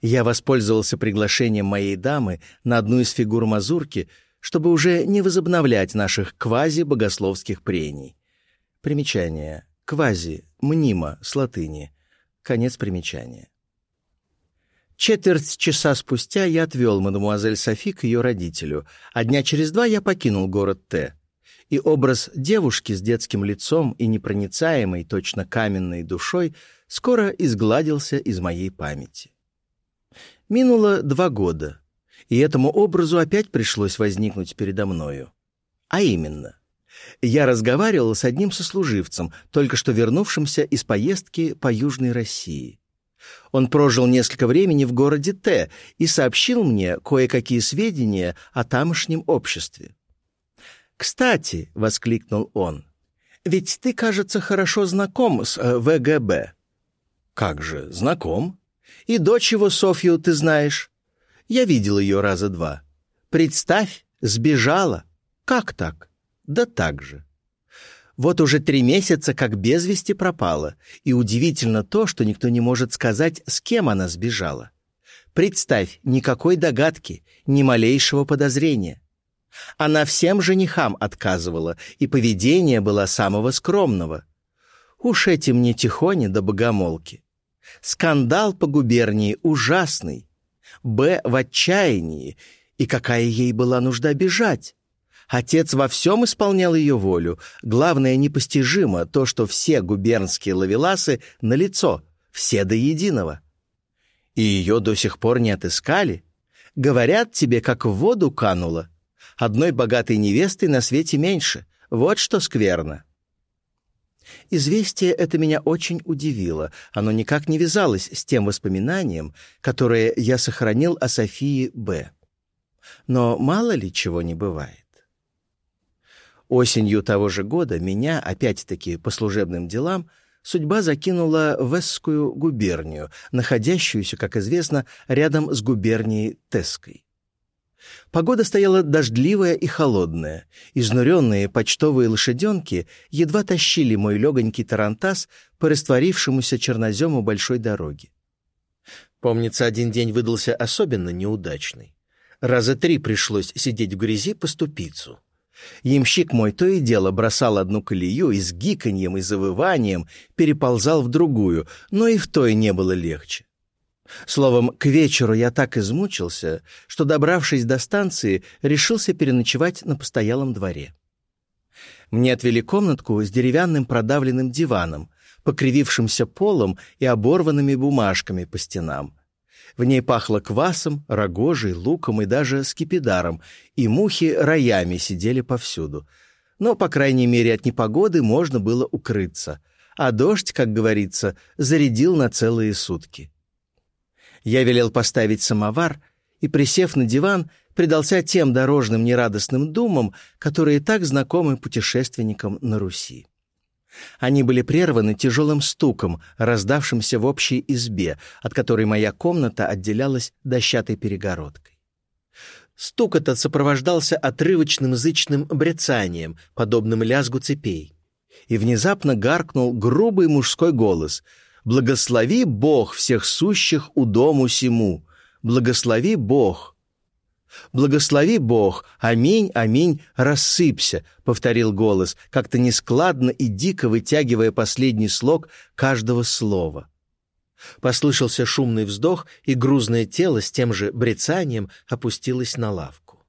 Я воспользовался приглашением моей дамы на одну из фигур мазурки, чтобы уже не возобновлять наших квази-богословских прений. Примечание. Квази, мнимо, с латыни. Конец примечания. Четверть часа спустя я отвел мадемуазель Софи к ее родителю, а дня через два я покинул город Т. И образ девушки с детским лицом и непроницаемой, точно каменной душой скоро изгладился из моей памяти. Минуло два года, и этому образу опять пришлось возникнуть передо мною. А именно, я разговаривал с одним сослуживцем, только что вернувшимся из поездки по Южной России. Он прожил несколько времени в городе Т и сообщил мне кое-какие сведения о тамошнем обществе. «Кстати», — воскликнул он, — «ведь ты, кажется, хорошо знаком с э, ВГБ». «Как же, знаком. И дочь его, Софью, ты знаешь. Я видел ее раза два. Представь, сбежала. Как так? Да так же. Вот уже три месяца как без вести пропала, и удивительно то, что никто не может сказать, с кем она сбежала. Представь, никакой догадки, ни малейшего подозрения. Она всем женихам отказывала, и поведение было самого скромного. Уж эти мне тихоня да богомолки. Скандал по губернии ужасный. Б в отчаянии, и какая ей была нужда бежать? Отец во всем исполнял ее волю. Главное непостижимо то, что все губернские лавеласы на лицо, все до единого. И ее до сих пор не отыскали. Говорят тебе, как в воду канула. Одной богатой невесты на свете меньше. Вот что скверно. Известие это меня очень удивило. Оно никак не вязалось с тем воспоминанием, которое я сохранил о Софии Б. Но мало ли чего не бывает. Осенью того же года меня, опять-таки по служебным делам, судьба закинула в Эсскую губернию, находящуюся, как известно, рядом с губернией Теской. Погода стояла дождливая и холодная. Изнуренные почтовые лошаденки едва тащили мой легонький тарантас по растворившемуся чернозему большой дороги. Помнится, один день выдался особенно неудачный. Раза три пришлось сидеть в грязи по ступицу. Ямщик мой то и дело бросал одну колею и с гиканьем и завыванием переползал в другую, но и в той не было легче. Словом, к вечеру я так измучился, что, добравшись до станции, решился переночевать на постоялом дворе. Мне отвели комнатку с деревянным продавленным диваном, покривившимся полом и оборванными бумажками по стенам. В ней пахло квасом, рогожей, луком и даже скипидаром, и мухи роями сидели повсюду. Но, по крайней мере, от непогоды можно было укрыться, а дождь, как говорится, зарядил на целые сутки. Я велел поставить самовар и, присев на диван, предался тем дорожным нерадостным думам, которые так знакомы путешественникам на Руси. Они были прерваны тяжелым стуком, раздавшимся в общей избе, от которой моя комната отделялась дощатой перегородкой. Стук этот сопровождался отрывочным зычным брецанием, подобным лязгу цепей. И внезапно гаркнул грубый мужской голос «Благослови Бог всех сущих у дому сему! Благослови Бог!» «Благослови Бог! Аминь, аминь, рассыпься!» — повторил голос, как-то нескладно и дико вытягивая последний слог каждого слова. Послышался шумный вздох, и грузное тело с тем же брецанием опустилось на лавку.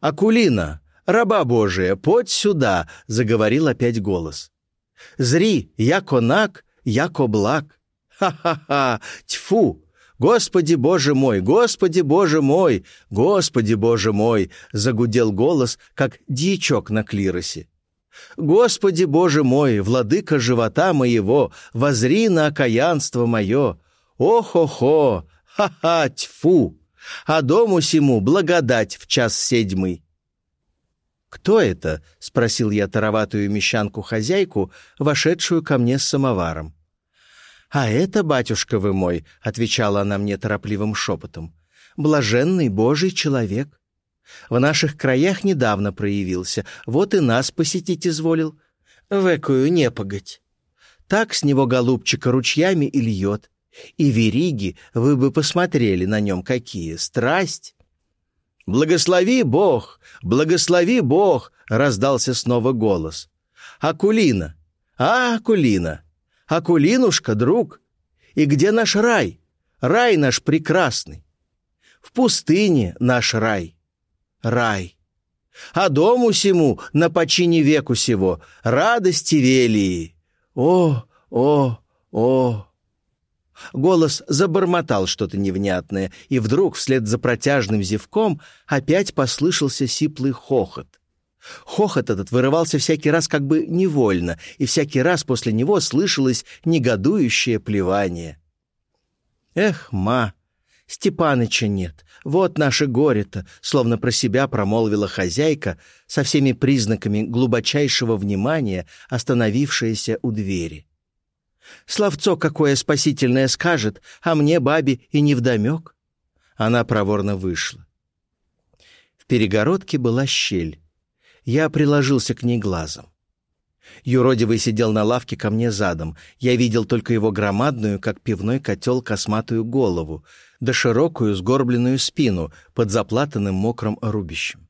«Акулина, раба Божия, подь сюда!» — заговорил опять голос. «Зри, яко наг, яко благ! Ха-ха-ха! Тьфу! «Господи, Боже мой! Господи, Боже мой! Господи, Боже мой!» — загудел голос, как дьячок на клиросе. «Господи, Боже мой, владыка живота моего, возри на окаянство мое! Ох-охо! Ха-ха! Тьфу! А дому сему благодать в час седьмый!» «Кто это?» — спросил я тароватую мещанку-хозяйку, вошедшую ко мне с самоваром. «А это, батюшка вы мой», — отвечала она мне торопливым шепотом, — «блаженный Божий человек. В наших краях недавно проявился, вот и нас посетить изволил. в экую непогодь. Так с него, голубчика, ручьями и льет. И вериги, вы бы посмотрели на нем какие, страсть. «Благослови Бог! Благослови Бог!» — раздался снова голос. «Акулина! А, Акулина! Акулинушка, друг! И где наш рай? Рай наш прекрасный! В пустыне наш рай! Рай!» а дому сему на почине веку сего радости велии. О, о, о!» Голос забормотал что-то невнятное, и вдруг, вслед за протяжным зевком, опять послышался сиплый хохот. Хохот этот вырывался всякий раз как бы невольно, и всякий раз после него слышалось негодующее плевание. «Эх, ма, Степаныча нет. Вот наше горе-то, словно про себя промолвила хозяйка со всеми признаками глубочайшего внимания, остановившаяся у двери. Словцо какое спасительное скажет, а мне, бабе, и невдомек. Она проворно вышла. В перегородке была щель. Я приложился к ней глазом. Юродивый сидел на лавке ко мне задом. Я видел только его громадную, как пивной котел, косматую голову, да широкую сгорбленную спину под заплатанным мокрым рубищем.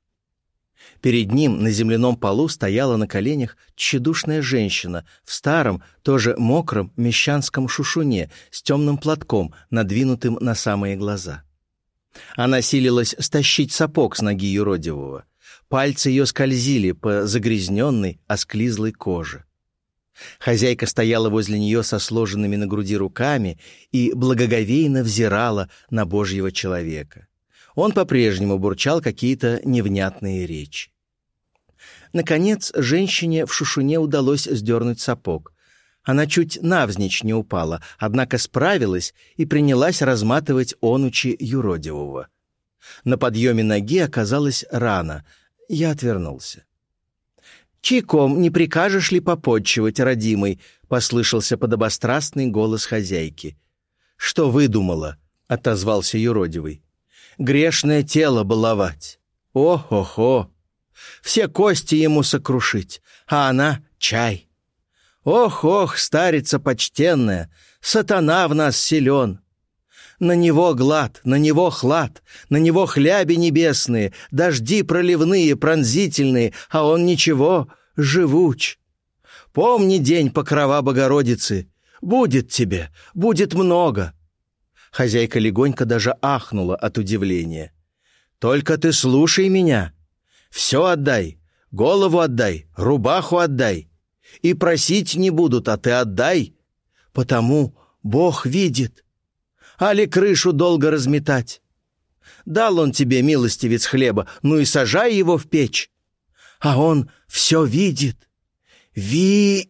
Перед ним на земляном полу стояла на коленях тщедушная женщина в старом, тоже мокром мещанском шушуне с темным платком, надвинутым на самые глаза. Она силилась стащить сапог с ноги юродивого — Пальцы ее скользили по загрязненной, осклизлой коже. Хозяйка стояла возле нее со сложенными на груди руками и благоговейно взирала на Божьего человека. Он по-прежнему бурчал какие-то невнятные речи. Наконец, женщине в шушуне удалось сдернуть сапог. Она чуть навзничь не упала, однако справилась и принялась разматывать онучи юродивого. На подъеме ноги оказалась рана — я отвернулся. «Чайком не прикажешь ли попотчевать, родимый?» — послышался подобострастный голос хозяйки. «Что выдумала?» — отозвался юродивый. «Грешное тело баловать. О-хо-хо! Все кости ему сокрушить, а она — чай. Ох-ох, старица почтенная, сатана в нас силен. На него глад, на него хлад, на него хляби небесные, дожди проливные, пронзительные, а он ничего, живуч. Помни день покрова Богородицы. Будет тебе, будет много. Хозяйка легонько даже ахнула от удивления. Только ты слушай меня. Все отдай, голову отдай, рубаху отдай. И просить не будут, а ты отдай, потому Бог видит али крышу долго разметать. Дал он тебе, милостивец хлеба, ну и сажай его в печь. А он все видит. Ви-и-ди-ит.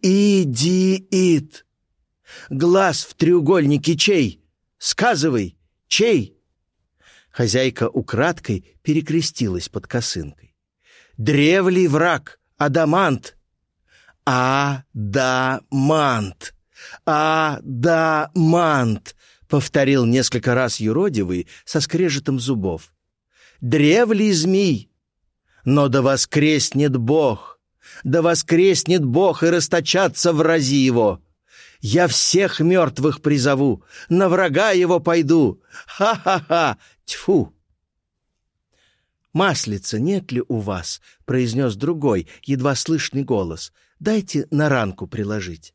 Глаз в треугольнике чей? Сказывай, чей? Хозяйка украдкой перекрестилась под косынкой. Древлий враг, адамант. А-да-мант. А-да-мант повторил несколько раз юродивый со скрежетом зубов. «Древлий змей! Но да воскреснет Бог! Да воскреснет Бог и расточаться в рази его! Я всех мертвых призову, на врага его пойду! Ха-ха-ха! Тьфу!» «Маслица нет ли у вас?» — произнес другой, едва слышный голос. «Дайте на ранку приложить.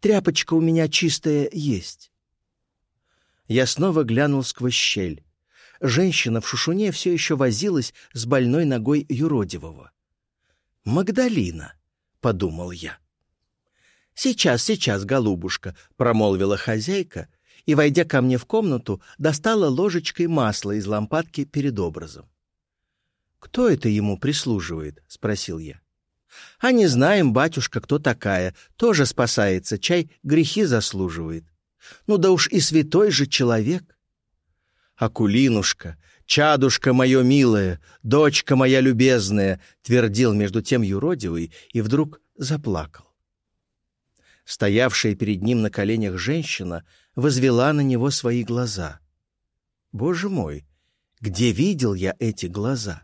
Тряпочка у меня чистая есть». Я снова глянул сквозь щель. Женщина в шушуне все еще возилась с больной ногой юродивого. «Магдалина», — подумал я. «Сейчас, сейчас, голубушка», — промолвила хозяйка, и, войдя ко мне в комнату, достала ложечкой масла из лампадки перед образом. «Кто это ему прислуживает?» — спросил я. «А не знаем, батюшка, кто такая. Тоже спасается, чай грехи заслуживает. Ну да уж и святой же человек. Акулинушка, чадушка мое милое, дочка моя любезная, твердил между тем юродивый и вдруг заплакал. Стоявшая перед ним на коленях женщина возвела на него свои глаза. Боже мой, где видел я эти глаза?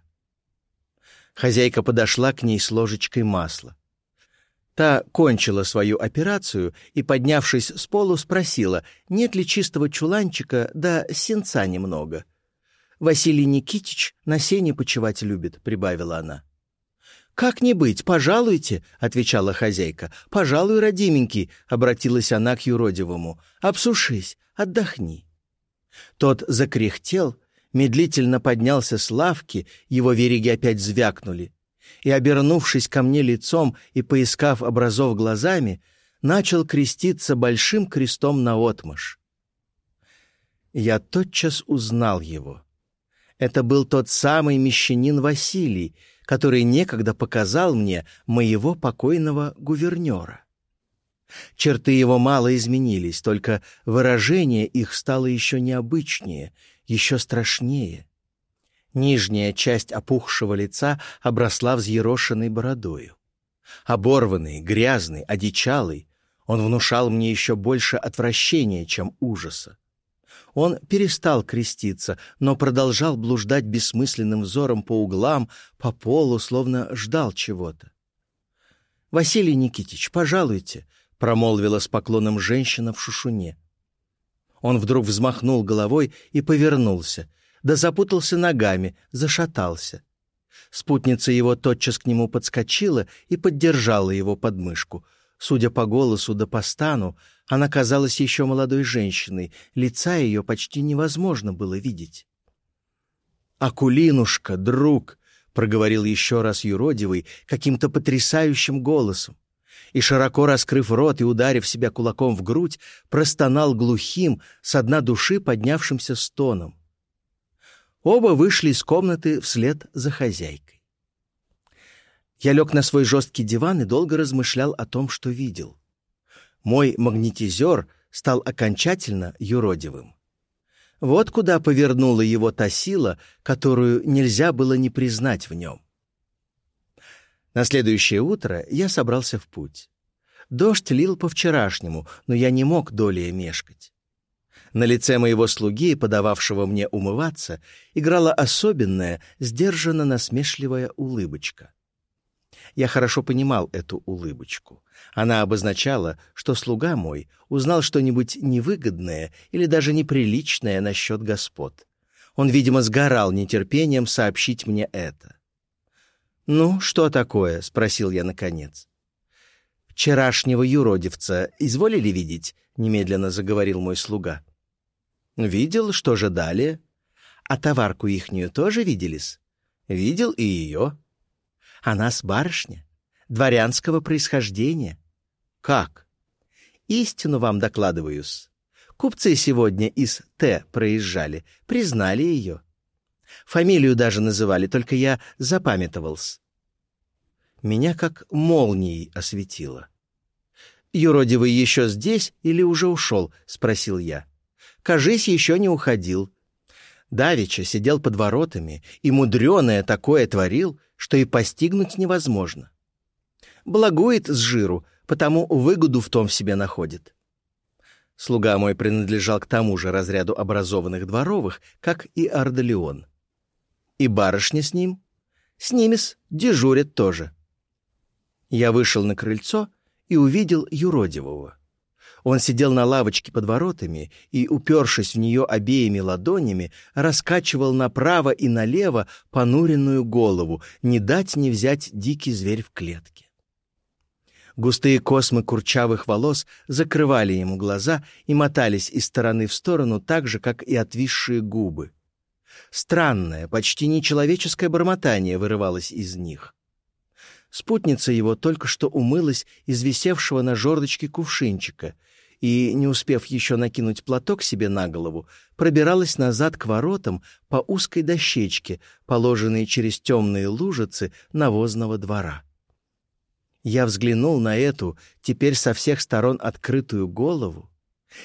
Хозяйка подошла к ней с ложечкой масла. Та кончила свою операцию и, поднявшись с полу, спросила, нет ли чистого чуланчика, да сенца немного. «Василий Никитич на сене почевать любит», — прибавила она. «Как не быть, пожалуйте», — отвечала хозяйка. «Пожалуй, родименький», — обратилась она к юродивому. «Обсушись, отдохни». Тот закряхтел, медлительно поднялся с лавки, его вереги опять звякнули и, обернувшись ко мне лицом и поискав образов глазами, начал креститься большим крестом наотмашь. Я тотчас узнал его. Это был тот самый мещанин Василий, который некогда показал мне моего покойного гувернера. Черты его мало изменились, только выражение их стало еще необычнее, еще страшнее. Нижняя часть опухшего лица обросла взъерошенной бородою. Оборванный, грязный, одичалый, он внушал мне еще больше отвращения, чем ужаса. Он перестал креститься, но продолжал блуждать бессмысленным взором по углам, по полу, словно ждал чего-то. «Василий Никитич, пожалуйте», — промолвила с поклоном женщина в шушуне. Он вдруг взмахнул головой и повернулся — да запутался ногами, зашатался. Спутница его тотчас к нему подскочила и поддержала его подмышку. Судя по голосу да по стану, она казалась еще молодой женщиной, лица ее почти невозможно было видеть. «Акулинушка, друг!» — проговорил еще раз юродивый каким-то потрясающим голосом и, широко раскрыв рот и ударив себя кулаком в грудь, простонал глухим, с дна души поднявшимся стоном. Оба вышли из комнаты вслед за хозяйкой. Я лег на свой жесткий диван и долго размышлял о том, что видел. Мой магнетизер стал окончательно юродивым. Вот куда повернула его та сила, которую нельзя было не признать в нем. На следующее утро я собрался в путь. Дождь лил по-вчерашнему, но я не мог долее мешкать. На лице моего слуги, подававшего мне умываться, играла особенная, сдержанно насмешливая улыбочка. Я хорошо понимал эту улыбочку. Она обозначала, что слуга мой узнал что-нибудь невыгодное или даже неприличное насчет господ. Он, видимо, сгорал нетерпением сообщить мне это. «Ну, что такое?» — спросил я наконец. «Вчерашнего юродивца изволили видеть?» — немедленно заговорил мой слуга. Видел, что же далее. А товарку ихнюю тоже виделись? Видел и ее. Она с барышня, дворянского происхождения. Как? Истину вам докладываюсь. Купцы сегодня из Т проезжали, признали ее. Фамилию даже называли, только я запамятовался. Меня как молнией осветило. «Юродивый еще здесь или уже ушел?» — спросил я кажись, еще не уходил. Давича сидел под воротами и мудреное такое творил, что и постигнуть невозможно. Благует с жиру, потому выгоду в том в себе находит. Слуга мой принадлежал к тому же разряду образованных дворовых, как и Ардалион. И барышня с ним. С ними-с дежурят тоже. Я вышел на крыльцо и увидел юродивого. Он сидел на лавочке под воротами и, упершись в нее обеими ладонями, раскачивал направо и налево понуренную голову, не дать не взять дикий зверь в клетке. Густые космы курчавых волос закрывали ему глаза и мотались из стороны в сторону так же, как и отвисшие губы. Странное, почти нечеловеческое бормотание вырывалось из них. Спутница его только что умылась из висевшего на жердочке кувшинчика и, не успев еще накинуть платок себе на голову, пробиралась назад к воротам по узкой дощечке, положенной через темные лужицы навозного двора. Я взглянул на эту, теперь со всех сторон открытую голову,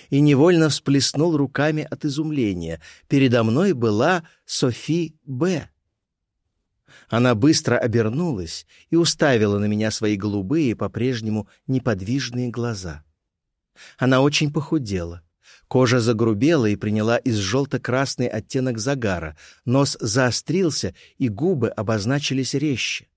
и невольно всплеснул руками от изумления. Передо мной была Софи Б. Она быстро обернулась и уставила на меня свои голубые, по-прежнему неподвижные глаза. Она очень похудела. Кожа загрубела и приняла из желто-красный оттенок загара, нос заострился, и губы обозначились резче.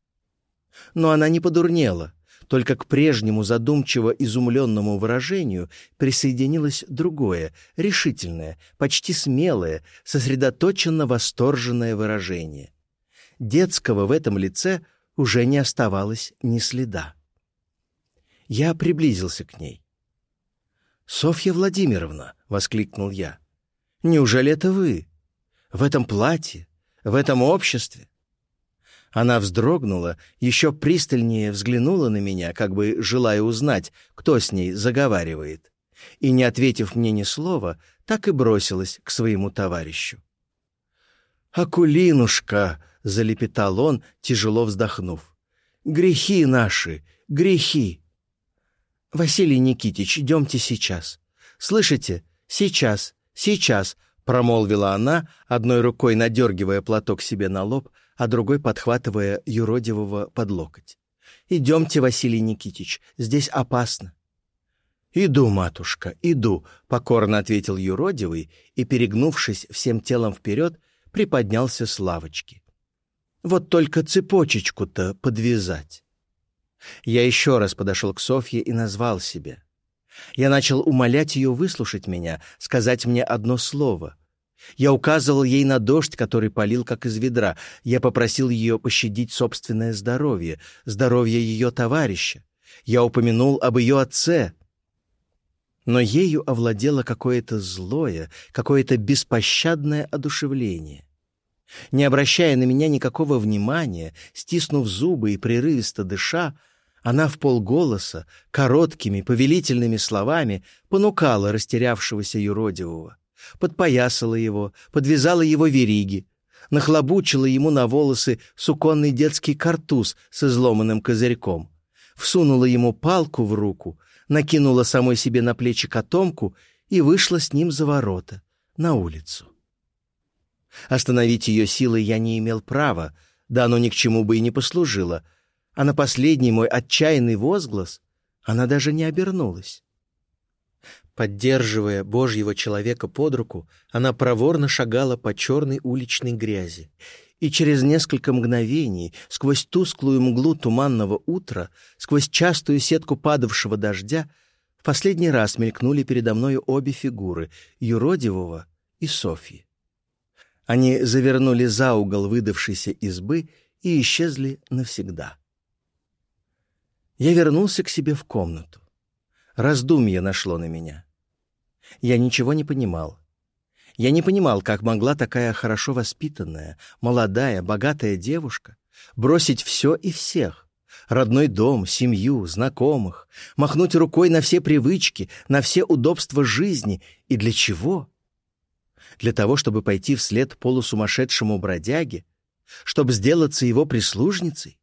Но она не подурнела, только к прежнему задумчиво изумленному выражению присоединилось другое, решительное, почти смелое, сосредоточенно восторженное выражение. Детского в этом лице уже не оставалось ни следа. Я приблизился к ней. «Софья Владимировна!» — воскликнул я. «Неужели это вы? В этом платье? В этом обществе?» Она вздрогнула, еще пристальнее взглянула на меня, как бы желая узнать, кто с ней заговаривает, и, не ответив мне ни слова, так и бросилась к своему товарищу. «Акулинушка!» — залепетал он, тяжело вздохнув. «Грехи наши, грехи!» «Василий Никитич, идемте сейчас. Слышите? Сейчас, сейчас!» — промолвила она, одной рукой надергивая платок себе на лоб, а другой подхватывая юродивого под локоть. «Идемте, Василий Никитич, здесь опасно». «Иду, матушка, иду», — покорно ответил юродивый и, перегнувшись всем телом вперед, приподнялся с лавочки. «Вот только цепочечку-то подвязать». Я еще раз подошел к Софье и назвал себя. Я начал умолять ее выслушать меня, сказать мне одно слово — я указывал ей на дождь, который полил как из ведра. Я попросил ее пощадить собственное здоровье, здоровье ее товарища. Я упомянул об ее отце. Но ею овладело какое-то злое, какое-то беспощадное одушевление. Не обращая на меня никакого внимания, стиснув зубы и прерывисто дыша, она в полголоса, короткими, повелительными словами понукала растерявшегося юродивого подпоясала его, подвязала его вериги, нахлобучила ему на волосы суконный детский картуз с изломанным козырьком, всунула ему палку в руку, накинула самой себе на плечи котомку и вышла с ним за ворота, на улицу. Остановить ее силой я не имел права, да оно ни к чему бы и не послужило, а на последний мой отчаянный возглас она даже не обернулась. Поддерживая Божьего человека под руку, она проворно шагала по черной уличной грязи. И через несколько мгновений, сквозь тусклую мглу туманного утра, сквозь частую сетку падавшего дождя, в последний раз мелькнули передо мною обе фигуры — юродивого и Софьи. Они завернули за угол выдавшейся избы и исчезли навсегда. Я вернулся к себе в комнату. Раздумье нашло на меня. Я ничего не понимал. Я не понимал, как могла такая хорошо воспитанная, молодая, богатая девушка бросить все и всех. Родной дом, семью, знакомых, махнуть рукой на все привычки, на все удобства жизни. И для чего? Для того, чтобы пойти вслед полусумасшедшему бродяге? Чтобы сделаться его прислужницей?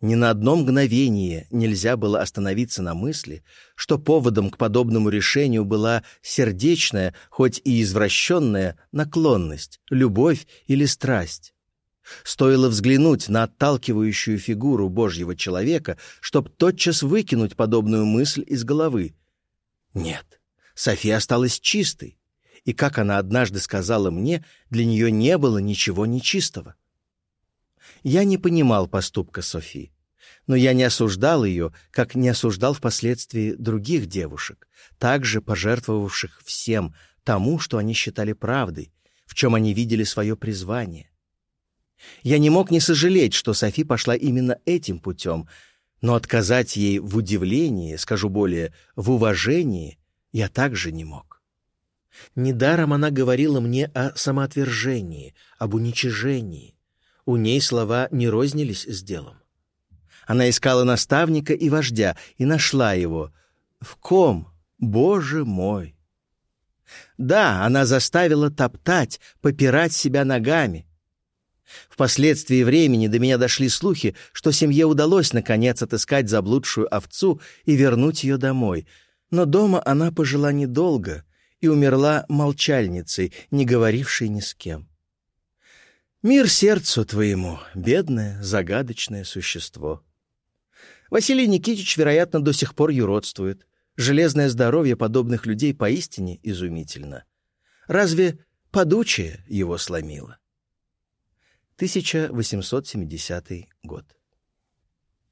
Ни на одно мгновение нельзя было остановиться на мысли, что поводом к подобному решению была сердечная, хоть и извращенная, наклонность, любовь или страсть. Стоило взглянуть на отталкивающую фигуру Божьего человека, чтоб тотчас выкинуть подобную мысль из головы. Нет, София осталась чистой, и, как она однажды сказала мне, для нее не было ничего нечистого. Я не понимал поступка Софи, но я не осуждал ее, как не осуждал впоследствии других девушек, также пожертвовавших всем тому, что они считали правдой, в чем они видели свое призвание. Я не мог не сожалеть, что Софи пошла именно этим путем, но отказать ей в удивлении, скажу более, в уважении, я также не мог. Недаром она говорила мне о самоотвержении, об уничижении. У ней слова не рознились с делом. Она искала наставника и вождя, и нашла его. В ком? Боже мой! Да, она заставила топтать, попирать себя ногами. Впоследствии времени до меня дошли слухи, что семье удалось наконец отыскать заблудшую овцу и вернуть ее домой. Но дома она пожила недолго и умерла молчальницей, не говорившей ни с кем. Мир сердцу твоему, бедное, загадочное существо. Василий Никитич, вероятно, до сих пор юродствует. Железное здоровье подобных людей поистине изумительно. Разве подучие его сломило? 1870 год.